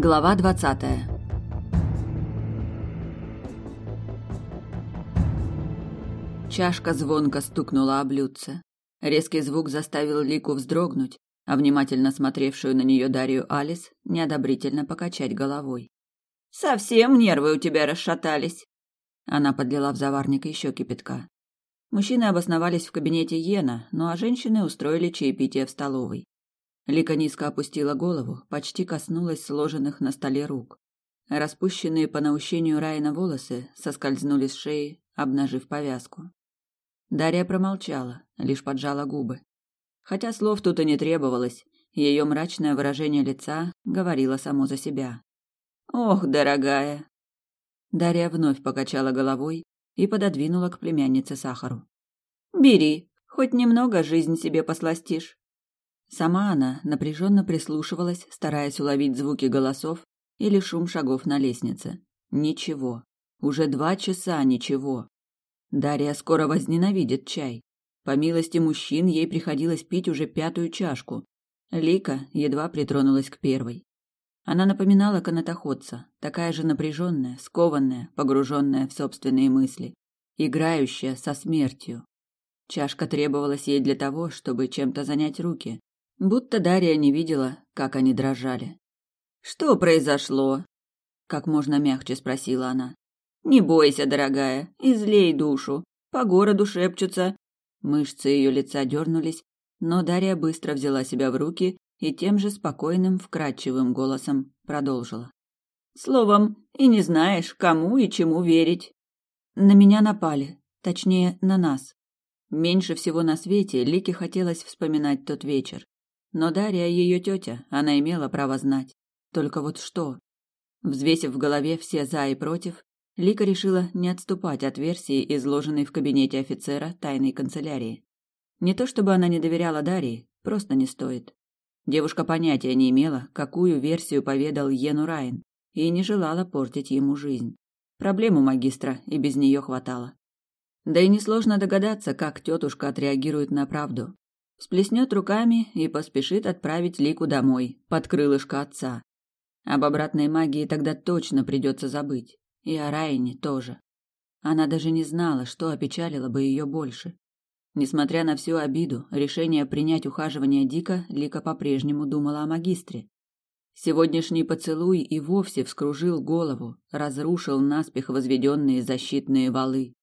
Глава двадцатая Чашка звонко стукнула о блюдце. Резкий звук заставил Лику вздрогнуть, а внимательно смотревшую на нее Дарью Алис неодобрительно покачать головой. «Совсем нервы у тебя расшатались!» Она подлила в заварник еще кипятка. Мужчины обосновались в кабинете Йена, ну а женщины устроили чаепитие в столовой. Лика низко опустила голову, почти коснулась сложенных на столе рук. Распущенные по наущению Райна волосы соскользнули с шеи, обнажив повязку. Дарья промолчала, лишь поджала губы. Хотя слов тут и не требовалось, ее мрачное выражение лица говорило само за себя. «Ох, дорогая!» Дарья вновь покачала головой и пододвинула к племяннице сахару. «Бери, хоть немного жизнь себе посластишь». Сама она напряженно прислушивалась, стараясь уловить звуки голосов или шум шагов на лестнице. Ничего. Уже два часа ничего. Дарья скоро возненавидит чай. По милости мужчин ей приходилось пить уже пятую чашку. Лика едва притронулась к первой. Она напоминала канатоходца, такая же напряженная, скованная, погруженная в собственные мысли, играющая со смертью. Чашка требовалась ей для того, чтобы чем-то занять руки, будто Дарья не видела, как они дрожали. «Что произошло?» — как можно мягче спросила она. «Не бойся, дорогая, излей душу. По городу шепчутся, Мышцы ее лица дернулись, но Дарья быстро взяла себя в руки и тем же спокойным, вкрадчивым голосом продолжила. «Словом, и не знаешь, кому и чему верить». На меня напали, точнее, на нас. Меньше всего на свете Лике хотелось вспоминать тот вечер. Но Дарья ее тетя, она имела право знать. Только вот что? Взвесив в голове все «за» и «против», Лика решила не отступать от версии, изложенной в кабинете офицера тайной канцелярии. Не то чтобы она не доверяла Дарьи, просто не стоит. Девушка понятия не имела, какую версию поведал Йену Райн, и не желала портить ему жизнь. Проблем у магистра и без нее хватало. Да и несложно догадаться, как тетушка отреагирует на правду. Сплеснет руками и поспешит отправить Лику домой, под крылышко отца. Об обратной магии тогда точно придется забыть. И о Райне тоже. Она даже не знала, что опечалило бы ее больше. Несмотря на всю обиду, решение принять ухаживание Дика Лика по-прежнему думала о магистре. Сегодняшний поцелуй и вовсе вскружил голову, разрушил наспех возведенные защитные валы.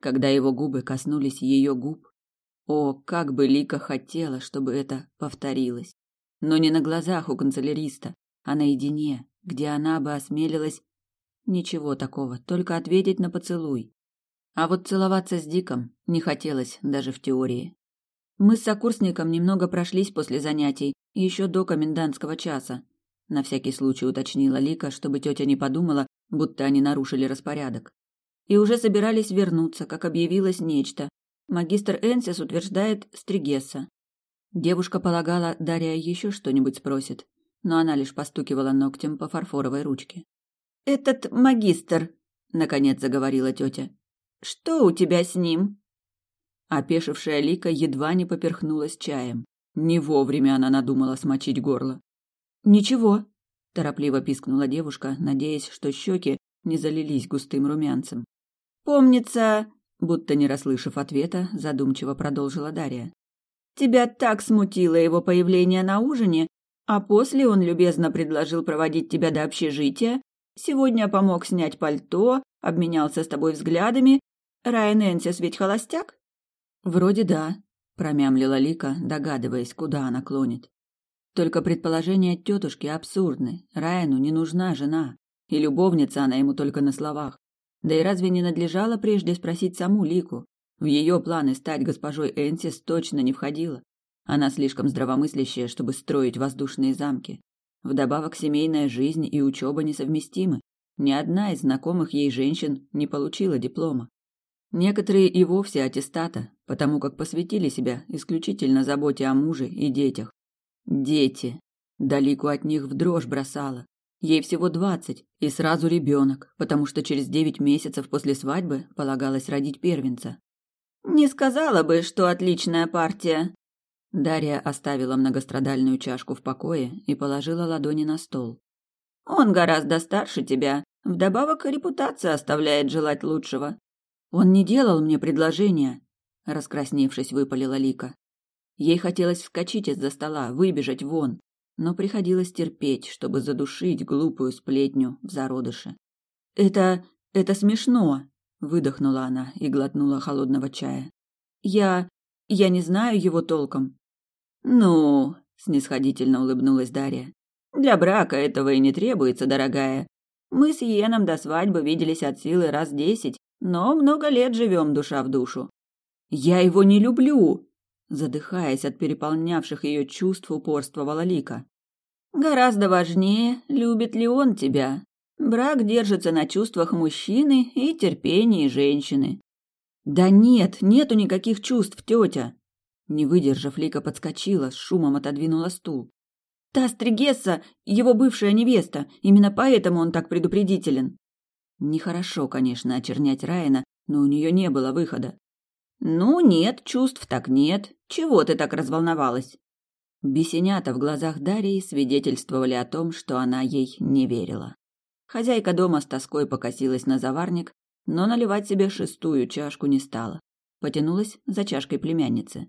Когда его губы коснулись ее губ, о, как бы Лика хотела, чтобы это повторилось. Но не на глазах у канцеляриста, а наедине, где она бы осмелилась Ничего такого, только ответить на поцелуй. А вот целоваться с Диком не хотелось даже в теории. Мы с сокурсником немного прошлись после занятий, еще до комендантского часа. На всякий случай уточнила Лика, чтобы тетя не подумала, будто они нарушили распорядок. И уже собирались вернуться, как объявилось нечто. Магистр Энсис утверждает Стригесса. Девушка полагала, Дарья еще что-нибудь спросит, но она лишь постукивала ногтем по фарфоровой ручке. «Этот магистр», — наконец заговорила тетя. «Что у тебя с ним?» Опешившая Лика едва не поперхнулась чаем. Не вовремя она надумала смочить горло. «Ничего», — торопливо пискнула девушка, надеясь, что щеки не залились густым румянцем. «Помнится», — будто не расслышав ответа, задумчиво продолжила Дарья. «Тебя так смутило его появление на ужине, а после он любезно предложил проводить тебя до общежития, Сегодня помог снять пальто, обменялся с тобой взглядами. Райан Энсис ведь холостяк? Вроде да, промямлила Лика, догадываясь, куда она клонит. Только предположения тетушки абсурдны. Райану не нужна жена, и любовница она ему только на словах. Да и разве не надлежало прежде спросить саму Лику? В ее планы стать госпожой Энсис точно не входило. Она слишком здравомыслящая, чтобы строить воздушные замки. Вдобавок семейная жизнь и учеба несовместимы. Ни одна из знакомых ей женщин не получила диплома. Некоторые и вовсе аттестата, потому как посвятили себя исключительно заботе о муже и детях. Дети. Далеко от них в дрожь бросала. Ей всего двадцать, и сразу ребенок, потому что через девять месяцев после свадьбы полагалось родить первенца. «Не сказала бы, что отличная партия», Дарья оставила многострадальную чашку в покое и положила ладони на стол. Он гораздо старше тебя, вдобавок репутация оставляет желать лучшего. Он не делал мне предложения, раскрасневшись, выпалила Лика. Ей хотелось вскочить из-за стола, выбежать вон, но приходилось терпеть, чтобы задушить глупую сплетню в зародыше. Это это смешно, выдохнула она и глотнула холодного чая. Я я не знаю его толком. Ну, снисходительно улыбнулась Дарья. Для брака этого и не требуется, дорогая. Мы с Йеном до свадьбы виделись от силы раз десять, но много лет живем душа в душу. Я его не люблю, задыхаясь от переполнявших ее чувств, упорствовала Лика. Гораздо важнее, любит ли он тебя. Брак держится на чувствах мужчины и терпении женщины. Да нет, нету никаких чувств, тетя. Не выдержав, Лика подскочила, с шумом отодвинула стул. Та Стригесса – его бывшая невеста, именно поэтому он так предупредителен. Нехорошо, конечно, очернять Райана, но у нее не было выхода. Ну, нет, чувств так нет. Чего ты так разволновалась? Бесенята в глазах Дарьи свидетельствовали о том, что она ей не верила. Хозяйка дома с тоской покосилась на заварник, но наливать себе шестую чашку не стала. Потянулась за чашкой племянницы.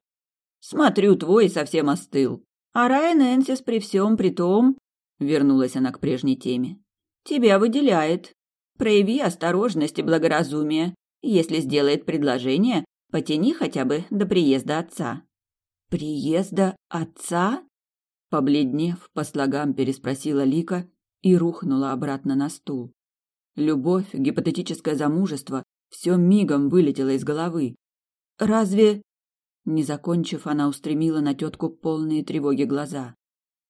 «Смотрю, твой совсем остыл. А Райан Энсис при всем при том...» Вернулась она к прежней теме. «Тебя выделяет. Прояви осторожность и благоразумие. Если сделает предложение, потяни хотя бы до приезда отца. Приезда отца? Побледнев, по слогам переспросила Лика и рухнула обратно на стул. Любовь, гипотетическое замужество все мигом вылетело из головы. Разве не закончив, она устремила на тетку полные тревоги глаза.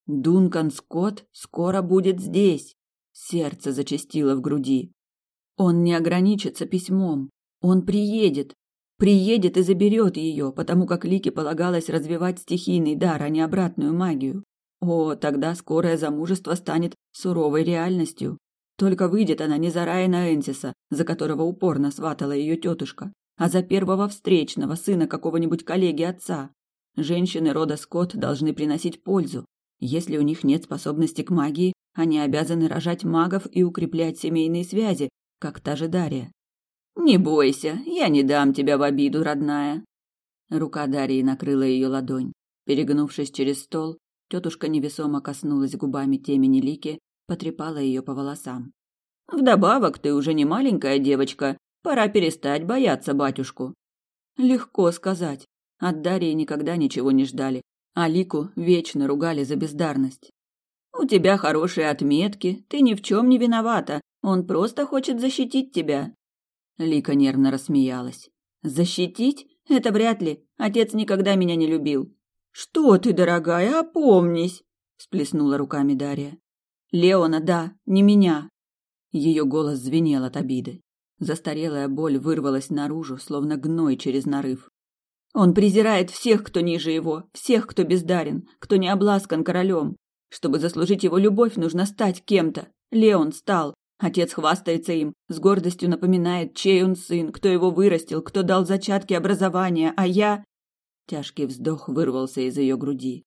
Дункан Скотт скоро будет здесь. Сердце зачастило в груди. Он не ограничится письмом. Он приедет, Приедет и заберет ее, потому как Лике полагалось развивать стихийный дар, а не обратную магию. О, тогда скорое замужество станет суровой реальностью. Только выйдет она не за Райана Энсиса, за которого упорно сватала ее тетушка, а за первого встречного сына какого-нибудь коллеги отца. Женщины рода Скотт должны приносить пользу. Если у них нет способности к магии, они обязаны рожать магов и укреплять семейные связи, как та же Дарья. Не бойся, я не дам тебя в обиду, родная. Рука Дарьи накрыла ее ладонь. Перегнувшись через стол, тетушка невесомо коснулась губами темени Лики, потрепала ее по волосам. Вдобавок, ты уже не маленькая девочка, пора перестать бояться батюшку. Легко сказать. От Дарьи никогда ничего не ждали, а Лику вечно ругали за бездарность. У тебя хорошие отметки, ты ни в чем не виновата, он просто хочет защитить тебя. Лика нервно рассмеялась. Защитить? Это вряд ли. Отец никогда меня не любил. Что ты, дорогая, опомнись, всплеснула руками Дарья. Леона, да, не меня. Ее голос звенел от обиды. Застарелая боль вырвалась наружу, словно гной через нарыв. Он презирает всех, кто ниже его, всех, кто бездарен, кто не обласкан королем. Чтобы заслужить его любовь, нужно стать кем-то. Леон стал, Отец хвастается им, с гордостью напоминает, чей он сын, кто его вырастил, кто дал зачатки образования, а я... Тяжкий вздох вырвался из ее груди.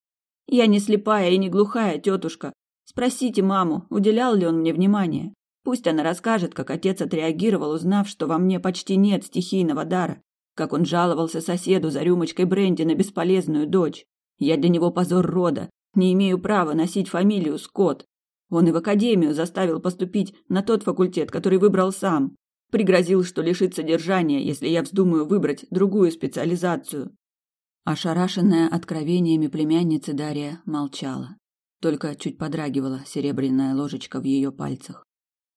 Я не слепая и не глухая, тетушка. Спросите маму, уделял ли он мне внимание. Пусть она расскажет, как отец отреагировал, узнав, что во мне почти нет стихийного дара, как он жаловался соседу за рюмочкой бренди на бесполезную дочь. Я для него позор рода, не имею права носить фамилию Скотт. Он и в академию заставил поступить на тот факультет, который выбрал сам. Пригрозил, что лишит содержания, если я вздумаю выбрать другую специализацию. Ошарашенная откровениями племянницы Дарья молчала. Только чуть подрагивала серебряная ложечка в ее пальцах.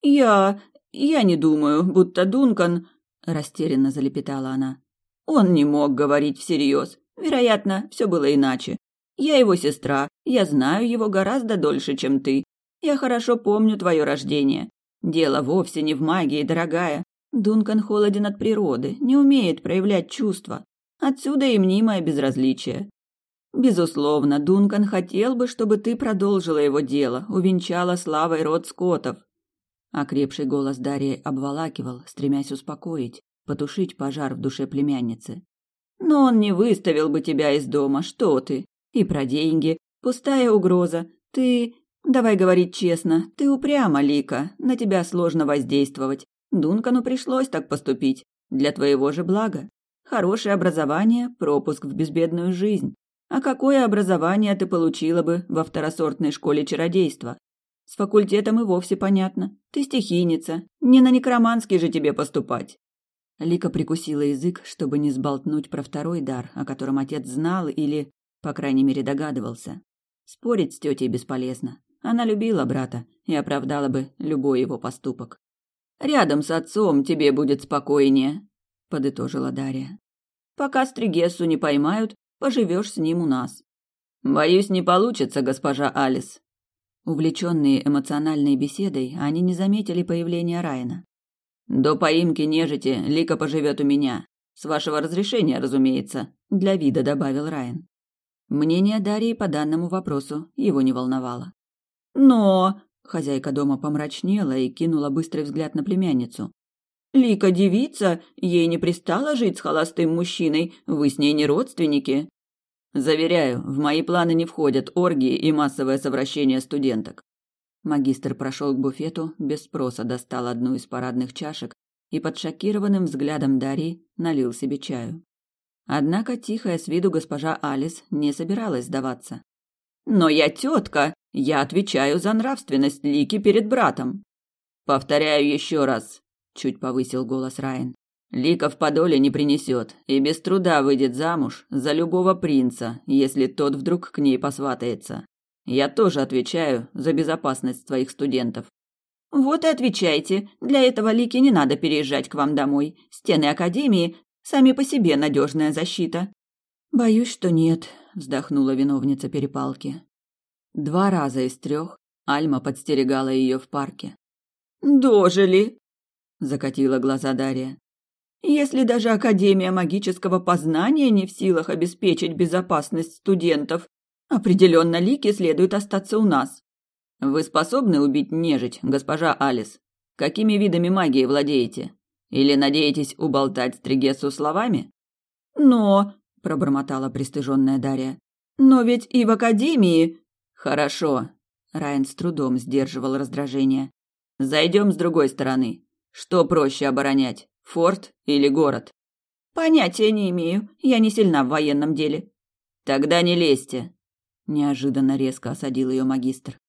«Я... я не думаю, будто Дункан...» – растерянно залепетала она. «Он не мог говорить всерьез. Вероятно, все было иначе. Я его сестра, я знаю его гораздо дольше, чем ты. Я хорошо помню твое рождение. Дело вовсе не в магии, дорогая. Дункан холоден от природы, не умеет проявлять чувства. Отсюда и мнимое безразличие. Безусловно, Дункан хотел бы, чтобы ты продолжила его дело, увенчала славой род скотов. Окрепший голос Дарьи обволакивал, стремясь успокоить, потушить пожар в душе племянницы. Но он не выставил бы тебя из дома, что ты? И про деньги. Пустая угроза. Ты Давай говорить честно, ты упряма, Лика, на тебя сложно воздействовать. Дункану пришлось так поступить. Для твоего же блага. Хорошее образование – пропуск в безбедную жизнь. А какое образование ты получила бы во второсортной школе чародейства? С факультетом и вовсе понятно. Ты стихийница. Не на некроманский же тебе поступать. Лика прикусила язык, чтобы не сболтнуть про второй дар, о котором отец знал или, по крайней мере, догадывался. Спорить с тетей бесполезно. Она любила брата и оправдала бы любой его поступок. «Рядом с отцом тебе будет спокойнее», — подытожила Дарья. «Пока Стригессу не поймают, поживешь с ним у нас». «Боюсь, не получится, госпожа Алис». Увлеченные эмоциональной беседой, они не заметили появления Райана. «До поимки нежити Лика поживет у меня. С вашего разрешения, разумеется», — для вида добавил Райан. Мнение Дарьи по данному вопросу его не волновало. «Но...» — хозяйка дома помрачнела и кинула быстрый взгляд на племянницу. Лика девица, ей не пристало жить с холостым мужчиной, вы с ней не родственники. Заверяю, в мои планы не входят оргии и массовое совращение студенток. Магистр прошел к буфету, без спроса достал одну из парадных чашек и под шокированным взглядом Дарьи налил себе чаю. Однако тихая с виду госпожа Алис не собиралась сдаваться. «Но я тетка, я отвечаю за нравственность Лики перед братом». «Повторяю еще раз, чуть повысил голос Райан. Лика в подоле не принесет и без труда выйдет замуж за любого принца, если тот вдруг к ней посватается. Я тоже отвечаю за безопасность твоих студентов. Вот и отвечайте. Для этого Лике не надо переезжать к вам домой. Стены академии сами по себе надежная защита. Боюсь, что нет, вздохнула виновница перепалки. Два раза из трех Альма подстерегала ее в парке. Дожили, закатила глаза Дарья. Если даже Академия магического познания не в силах обеспечить безопасность студентов, определенно Лике следует остаться у нас. Вы способны убить нежить, госпожа Алис? Какими видами магии владеете? Или надеетесь уболтать Стригесу словами? Но, пробормотала пристыженная Дарья. Но ведь и в Академии... Хорошо. Райан с трудом сдерживал раздражение. Зайдем с другой стороны. Что проще оборонять, форт или город? Понятия не имею, я не сильна в военном деле. Тогда не лезьте, неожиданно резко осадил ее магистр.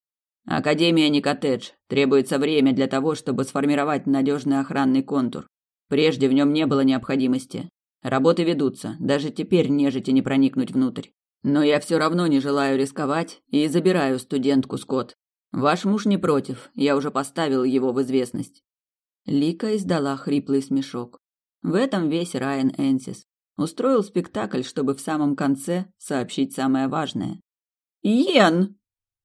Академия не коттедж, требуется время для того, чтобы сформировать надежный охранный контур. Прежде в нем не было необходимости. Работы ведутся, даже теперь нежити не проникнуть внутрь. Но я все равно не желаю рисковать и забираю студентку Скотт. Ваш муж не против, я уже поставил его в известность. Лика издала хриплый смешок. В этом весь Райан Энсис. Устроил спектакль, чтобы в самом конце сообщить самое важное. «Йен!»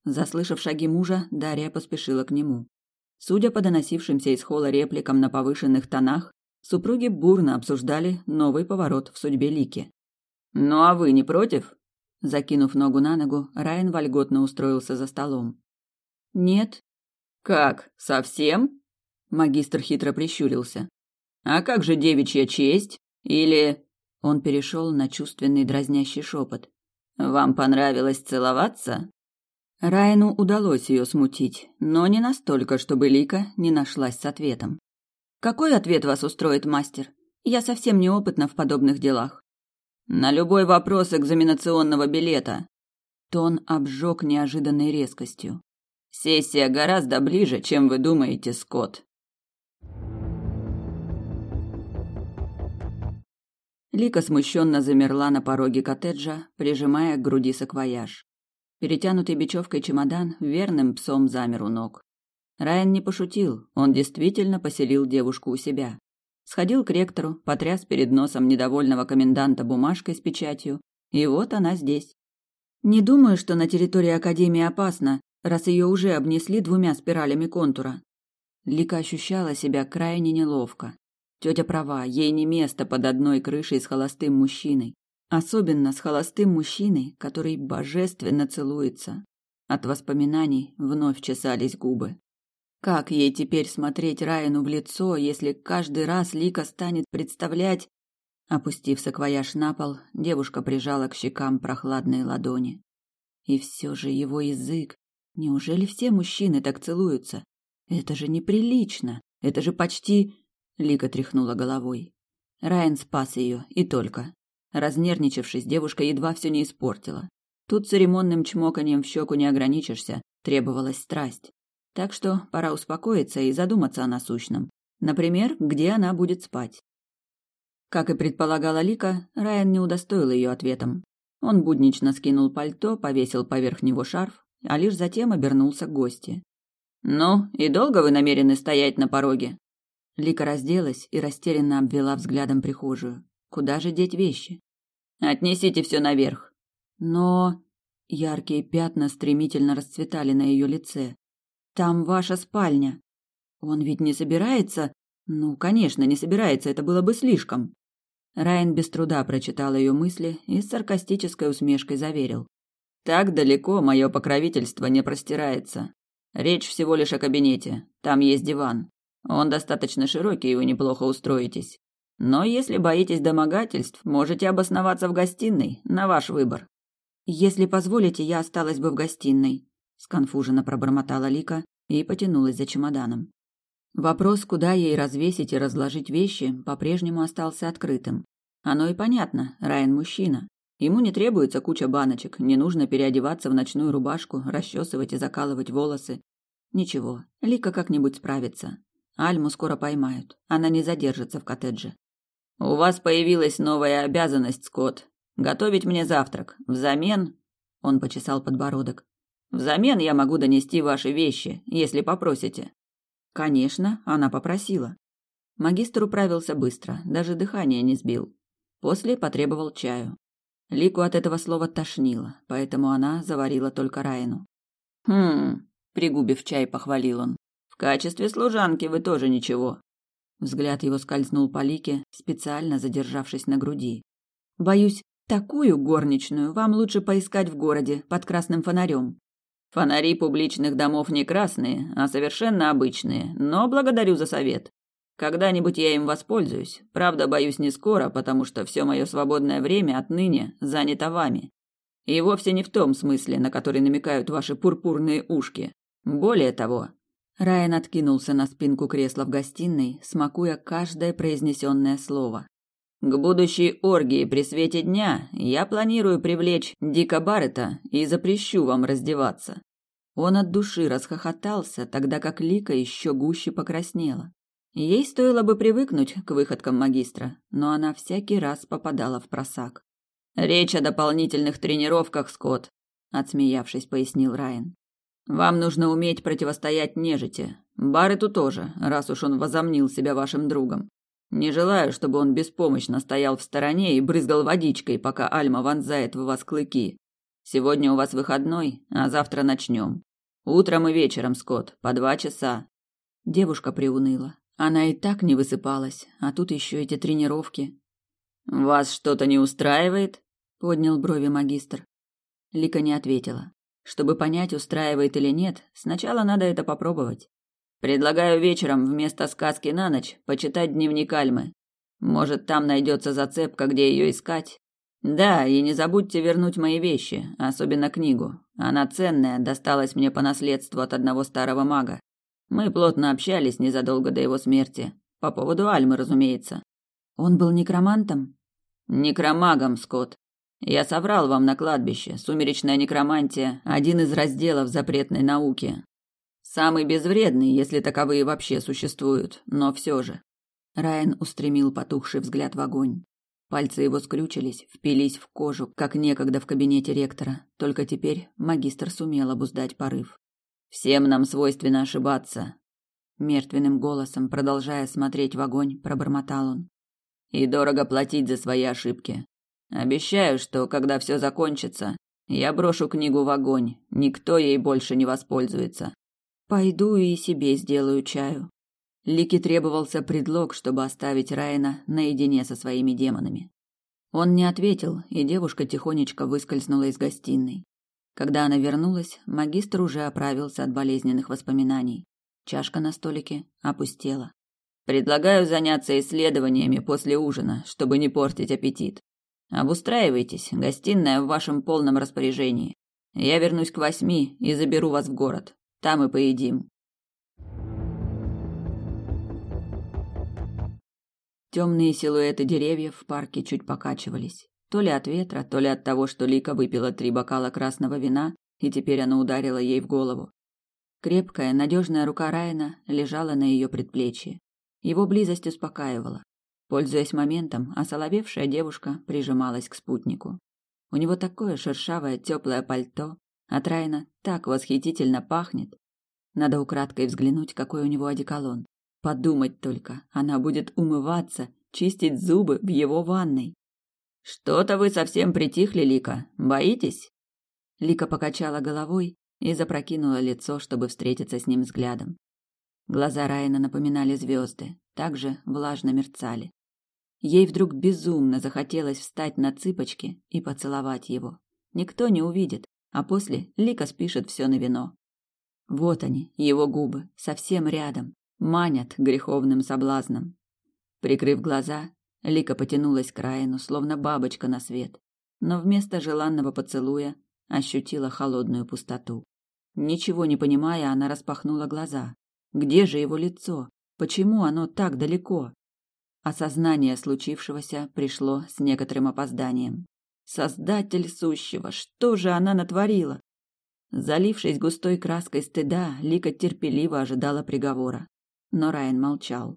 Заслышав шаги мужа, Дарья поспешила к нему. Судя по доносившимся из холла репликам на повышенных тонах, супруги бурно обсуждали новый поворот в судьбе Лики. «Ну а вы не против?» Закинув ногу на ногу, Райан вольготно устроился за столом. «Нет». «Как, совсем?» Магистр хитро прищурился. А как же девичья честь? Или он перешел на чувственный дразнящий шепот. Вам понравилось целоваться? Райну удалось ее смутить, но не настолько, чтобы Лика не нашлась с ответом. Какой ответ вас устроит, мастер? Я совсем неопытна в подобных делах. На любой вопрос экзаменационного билета. Тон обжег неожиданной резкостью. Сессия гораздо ближе, чем вы думаете, Скотт. Лика смущенно замерла на пороге коттеджа, прижимая к груди саквояж. Перетянутый бечевкой чемодан верным псом замер у ног. Райан не пошутил, он действительно поселил девушку у себя. Сходил к ректору, потряс перед носом недовольного коменданта бумажкой с печатью, и вот она здесь. Не думаю, что на территории Академии опасно, раз ее уже обнесли двумя спиралями контура. Лика ощущала себя крайне неловко. Тетя права, ей не место под одной крышей с холостым мужчиной. Особенно с холостым мужчиной, который божественно целуется. От воспоминаний вновь чесались губы. Как ей теперь смотреть Райану в лицо, если каждый раз Лика станет представлять... Опустив саквояж на пол, девушка прижала к щекам прохладные ладони. И все же его язык, Неужели все мужчины так целуются? Это же неприлично. Это же почти... Лика тряхнула головой. Райан спас ее, и только. Разнервничавшись, девушка едва все не испортила. Тут церемонным чмоканием в щеку не ограничишься, требовалась страсть. Так что пора успокоиться и задуматься о насущном. Например, где она будет спать. Как и предполагала Лика, Райан не удостоил ее ответом. Он буднично скинул пальто, повесил поверх него шарф, а лишь затем обернулся к гости. «Ну, и долго вы намерены стоять на пороге?» Лика разделась и растерянно обвела взглядом прихожую. «Куда же деть вещи?» «Отнесите все наверх». «Но...» Яркие пятна стремительно расцветали на ее лице. «Там ваша спальня. Он ведь не собирается...» «Ну, конечно, не собирается, это было бы слишком». Райан без труда прочитал ее мысли и с саркастической усмешкой заверил. «Так далеко мое покровительство не простирается. Речь всего лишь о кабинете. Там есть диван. Он достаточно широкий, и вы неплохо устроитесь. Но если боитесь домогательств, можете обосноваться в гостиной, на ваш выбор». «Если позволите, я осталась бы в гостиной», — сконфуженно пробормотала Лика и потянулась за чемоданом. Вопрос, куда ей развесить и разложить вещи, по-прежнему остался открытым. Оно и понятно, Райан мужчина. Ему не требуется куча баночек, не нужно переодеваться в ночную рубашку, расчесывать и закалывать волосы. Ничего, Лика как-нибудь справится. Альму скоро поймают, она не задержится в коттедже. «У вас появилась новая обязанность, Скотт. Готовить мне завтрак. Взамен...» Он почесал подбородок. «Взамен я могу донести ваши вещи, если попросите». Конечно, она попросила. Магистр управился быстро, даже дыхание не сбил. После потребовал чаю. Лику от этого слова тошнило, поэтому она заварила только Райну. «Хм...» — пригубив чай, похвалил он. «В качестве служанки вы тоже ничего». Взгляд его скользнул по Лике, специально задержавшись на груди. «Боюсь, такую горничную вам лучше поискать в городе под красным фонарем. Фонари публичных домов не красные, а совершенно обычные, но благодарю за совет. Когда-нибудь я им воспользуюсь. Правда, боюсь не скоро, потому что все мое свободное время отныне занято вами. И вовсе не в том смысле, на который намекают ваши пурпурные ушки. Более того, Райан откинулся на спинку кресла в гостиной, смакуя каждое произнесенное слово. К будущей оргии при свете дня я планирую привлечь Дика Баррета и запрещу вам раздеваться. Он от души расхохотался, тогда как Лика еще гуще покраснела. Ей стоило бы привыкнуть к выходкам магистра, но она всякий раз попадала в просак. Речь о дополнительных тренировках, Скотт, отсмеявшись, пояснил Райан. Вам нужно уметь противостоять нежити. Баррету тоже, раз уж он возомнил себя вашим другом. Не желаю, чтобы он беспомощно стоял в стороне и брызгал водичкой, пока Альма вонзает в вас клыки. Сегодня у вас выходной, а завтра начнем. Утром и вечером, Скотт, по два часа. Девушка приуныла. Она и так не высыпалась, а тут еще эти тренировки. Вас что-то не устраивает? поднял брови магистр. Лика не ответила. Чтобы понять, устраивает или нет, сначала надо это попробовать. Предлагаю вечером вместо сказки на ночь почитать дневник Альмы. Может, там найдется зацепка, где ее искать. Да, и не забудьте вернуть мои вещи, особенно книгу. Она ценная, досталась мне по наследству от одного старого мага. Мы плотно общались незадолго до его смерти. По поводу Альмы, разумеется. Он был некромантом? Некромагом, Скотт. Я соврал вам на кладбище. Сумеречная некромантия – один из разделов запретной науки. Самый безвредный, если таковые вообще существуют, но все же. Райан устремил потухший взгляд в огонь. Пальцы его скрючились, впились в кожу, как некогда в кабинете ректора. Только теперь магистр сумел обуздать порыв. Всем нам свойственно ошибаться, мертвенным голосом, продолжая смотреть в огонь, пробормотал он. И дорого платить за свои ошибки. Обещаю, что когда все закончится, я брошу книгу в огонь. Никто ей больше не воспользуется. Пойду и себе сделаю чаю. Лике требовался предлог, чтобы оставить Райана наедине со своими демонами. Он не ответил, и девушка тихонечко выскользнула из гостиной. Когда она вернулась, магистр уже оправился от болезненных воспоминаний. Чашка на столике опустела. Предлагаю заняться исследованиями после ужина, чтобы не портить аппетит. Обустраивайтесь, гостиная в вашем полном распоряжении. Я вернусь к восьми и заберу вас в город. Там и поедим. Темные силуэты деревьев в парке чуть покачивались. То ли от ветра, то ли от того, что Лика выпила три бокала красного вина, и теперь оно ударило ей в голову. Крепкая, надежная рука Райана лежала на ее предплечье. Его близость успокаивала. Пользуясь моментом, осоловевшая девушка прижималась к спутнику. У него такое шершавое теплое пальто, от Райана так восхитительно пахнет. Надо украдкой взглянуть, какой у него одеколон. Подумать только, она будет умываться, чистить зубы в его ванной. Что-то вы совсем притихли, Лика. Боитесь? Лика покачала головой и запрокинула лицо, чтобы встретиться с ним взглядом. Глаза Райана напоминали звезды, также влажно мерцали. Ей вдруг безумно захотелось встать на цыпочки и поцеловать его. Никто не увидит, а после Лика спишет все на вино. Вот они, его губы, совсем рядом, манят греховным соблазном. Прикрыв глаза, Лика потянулась к Райану, словно бабочка на свет, но вместо желанного поцелуя ощутила холодную пустоту. Ничего не понимая, она распахнула глаза. Где же его лицо? Почему оно так далеко? Осознание случившегося пришло с некоторым опозданием. Создатель сущего, что же она натворила? Залившись густой краской стыда, Лика терпеливо ожидала приговора. Но Райан молчал.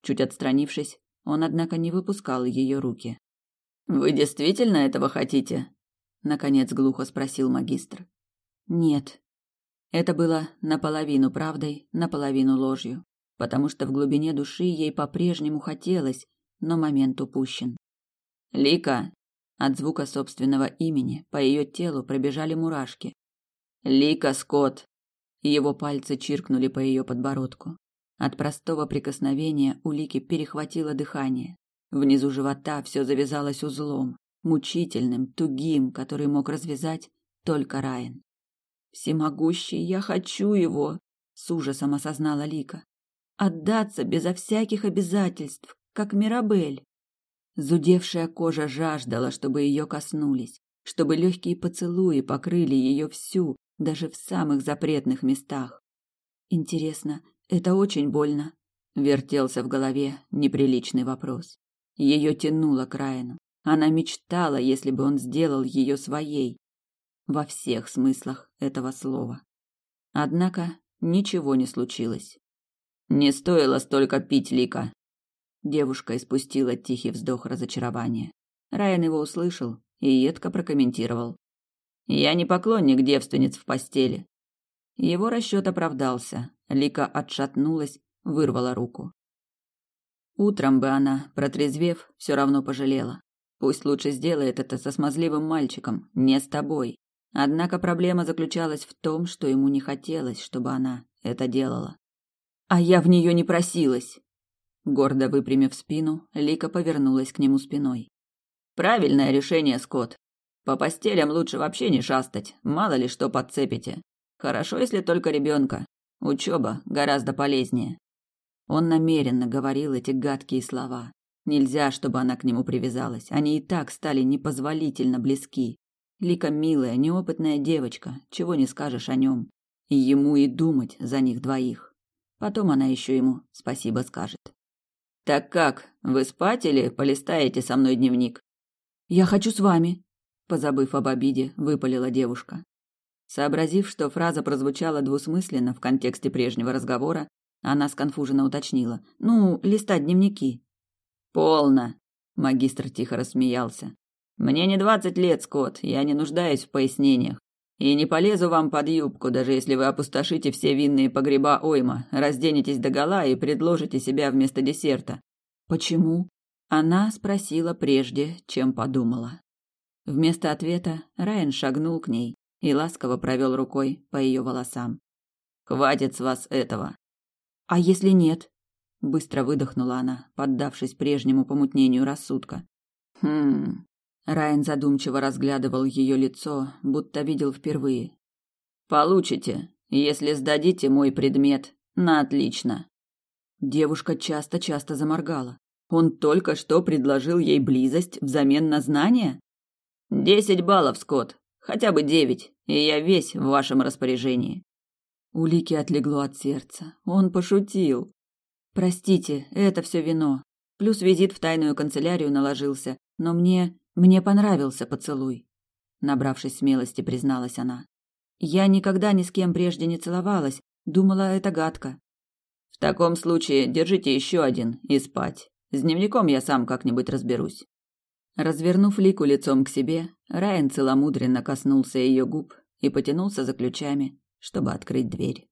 Чуть отстранившись, он, однако, не выпускал ее руки. «Вы действительно этого хотите?» Наконец глухо спросил магистр. «Нет». Это было наполовину правдой, наполовину ложью, потому что в глубине души ей по-прежнему хотелось, но момент упущен. «Лика!» От звука собственного имени по ее телу пробежали мурашки. «Лика Скотт!» Его пальцы чиркнули по ее подбородку. От простого прикосновения у Лики перехватило дыхание. Внизу живота все завязалось узлом, мучительным, тугим, который мог развязать только Райан. Всемогущий, я хочу его, с ужасом осознала Лика. Отдаться безо всяких обязательств, как Мирабель. Зудевшая кожа жаждала, чтобы ее коснулись, чтобы легкие поцелуи покрыли ее всю, даже в самых запретных местах. Интересно, это очень больно. Вертелся в голове неприличный вопрос. Ее тянуло к Райану. Она мечтала, если бы он сделал ее своей. Во всех смыслах этого слова. Однако ничего не случилось. Не стоило столько пить, Лика. Девушка испустила тихий вздох разочарования. Райан его услышал и едко прокомментировал. Я не поклонник девственниц в постели. Его расчет оправдался. Лика отшатнулась, вырвала руку. Утром бы она, протрезвев, все равно пожалела. Пусть лучше сделает это со смазливым мальчиком, не с тобой. Однако проблема заключалась в том, что ему не хотелось, чтобы она это делала. А я в нее не просилась. Гордо выпрямив спину, Лика повернулась к нему спиной. Правильное решение, Скотт. По постелям лучше вообще не шастать, мало ли что подцепите. Хорошо, если только ребенка. Учеба гораздо полезнее. Он намеренно говорил эти гадкие слова. Нельзя, чтобы она к нему привязалась. Они и так стали непозволительно близки. Лика милая, неопытная девочка, чего не скажешь о нем. И ему и думать за них двоих. Потом она еще ему спасибо скажет. «Так как, вы спать или полистаете со мной дневник?» «Я хочу с вами», – позабыв об обиде, выпалила девушка. Сообразив, что фраза прозвучала двусмысленно в контексте прежнего разговора, она сконфуженно уточнила. «Ну, листать дневники». «Полно!» – магистр тихо рассмеялся. «Мне не двадцать лет, Скотт, я не нуждаюсь в пояснениях. И не полезу вам под юбку, даже если вы опустошите все винные погреба Ойма, разденетесь догола и предложите себя вместо десерта». «Почему?» Она спросила прежде, чем подумала. Вместо ответа Райан шагнул к ней, и ласково провел рукой по ее волосам. Хватит с вас этого. А если нет? Быстро выдохнула она, поддавшись прежнему помутнению рассудка. Хм. Райан задумчиво разглядывал ее лицо, будто видел впервые. Получите, если сдадите мой предмет на отлично. Девушка часто-часто заморгала. Он только что предложил ей близость взамен на знания? Десять баллов, Скотт. Хотя бы девять, и я весь в вашем распоряжении. У Лики отлегло от сердца. Он пошутил. Простите, это все вино. Плюс визит в тайную канцелярию наложился, но мне мне понравился поцелуй. Набравшись смелости, призналась она. Я никогда ни с кем прежде не целовалась, думала, это гадко. В таком случае держите еще один и спать. С дневником я сам как-нибудь разберусь. Развернув Лику лицом к себе, Райан целомудренно коснулся ее губ и потянулся за ключами, чтобы открыть дверь.